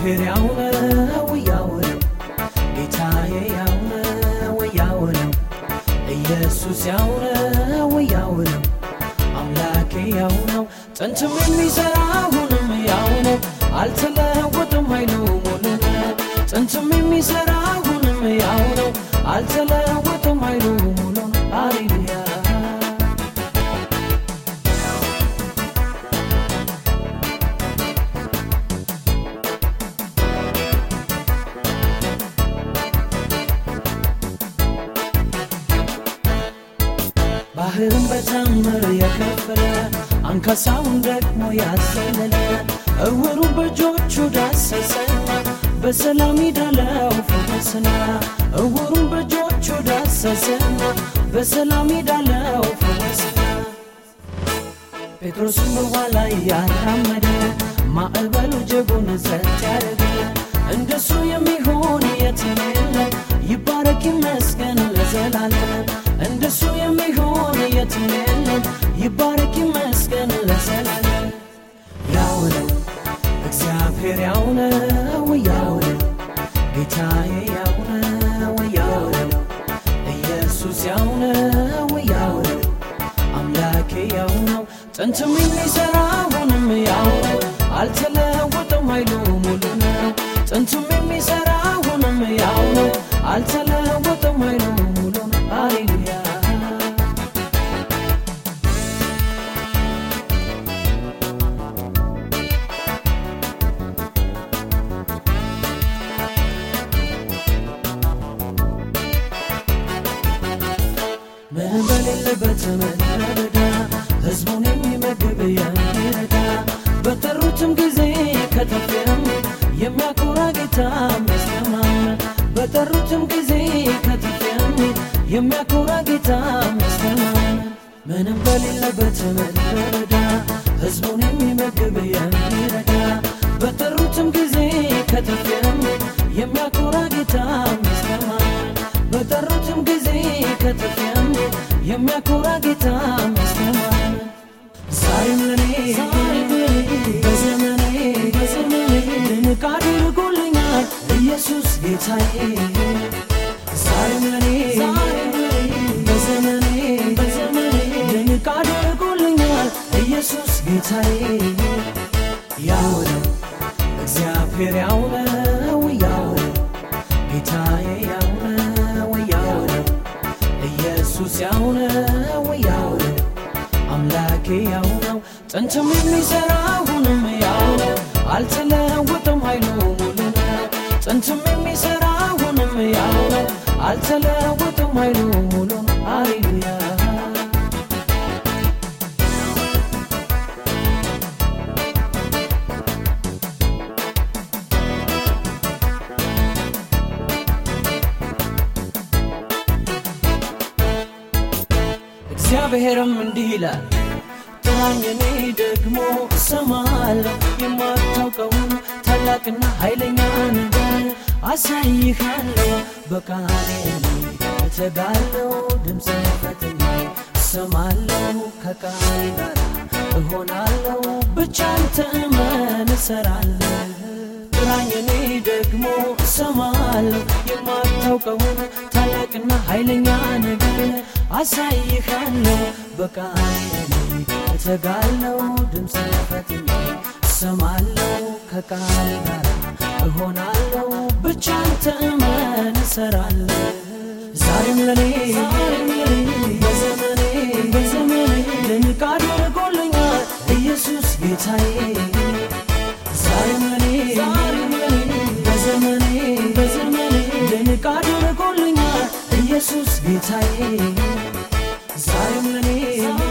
እግዚአብሔር ያው ነው ያው ነው። ጌታዬ ያው ነው ያው ነው። ኢየሱስ ያው ነው ያው ነው። አምላኬ ያው ነው። ጥንትም የሚሠራ አሁንም ያው ነው። አልተለወጥም ኃይሉ ሙሉ ነው። ጥንትም የሚሠራ አሁንም ያው ነው። አልተለወጥም ኃይሉ ባህርን በታምር የከፈለ አንካሳውን ደግሞ ያዘለለ እውሩን በእጆቹ ዳሰሰና በሰላም ሄዳለው ፈወስና እውሩን በእጆቹ ዳሰሰና በሰላም ሄዳለው ፈወስና ጴጥሮስን በውኃ ላይ ያራመደ ማዕበሉ ጀቡን ጸጥ ያደረገ እንደሱ የሚሆን የትም የለም ይባረክ ይመስገን ለዘላለም። እንደሱ የሚሆን የትም የለም ይባረክ ይመስገን ለዘላለም። ያው ነው እግዚአብሔር ያው ነው ያው ነው ጌታዬ ያው ነው ያው ኢየሱስ ያው ነው አምላኬ ያው ጥንትም የሚሠራ አሁንም ያው አልተለወጠም ኃይሉ ሙሉ ነው። ጥንትም ምንም በሌለበት ምድረ በዳ ሕዝቡን የሚመግብ የሚረዳ በጠሩትም ጊዜ የሚል የሚያኮራ ጌታ የሚያስተማምን በጠሩትም ጊዜ የሚል የሚያኮራ ጌታ የሚያስተማምን ምንም በሌለበት ምድረ በዳ ሕዝቡን የሚመግብ የሚረዳ በጠሩትም ጊዜ የሚል የሚያኮራ ጌታ የሚያስተማምን በጠሩትም ጊዜ የሚል የሚያኮራ ጌታ ለኔ በዘመኔ ድንቅ አድርጎልኛል ኢየሱስ ጌታዬ። ዛሬም በዘመኔ ድንቅ አድርጎልኛል ኢየሱስ ጌታዬ። ያው ነው እግዚአብሔር ያው ነው ኢየሱስ ያው ነው ያው አምላኬ ያው ነው? ጥንትም የሚሠራ እግዚአብሔርም እንዲህ ይላል ጥራኝ እኔ ደግሞ እሰማለሁ የማታውቀውን ታላቅና ኃይለኛ ነገር አሳይሃለሁ። በቃሌ እተጋለሁ ድምፅን ፈጥኜ እሰማለሁ ከቃሌ ጋር እሆናለሁ ብቻ አንተ እመን እሰራለሁ ጥራኝ ደግሞ እሰማለሁ የማታውቀውን ታላቅና ኃይለኛ ነገር አሳይሃለሁ። በቃሌ እተጋለሁ ድምፅን ፈጥኜ እሰማለሁ። ከቃል ጋር እሆናለሁ። ብቻ አንተ እመን እሰራለሁ ዛሬም ለኔ በዘመኔ በዘመኔ ድንቅ አድርጎልኛል። ኢየሱስ ጌታዬ Jesus, Gitae, Zion, Zion.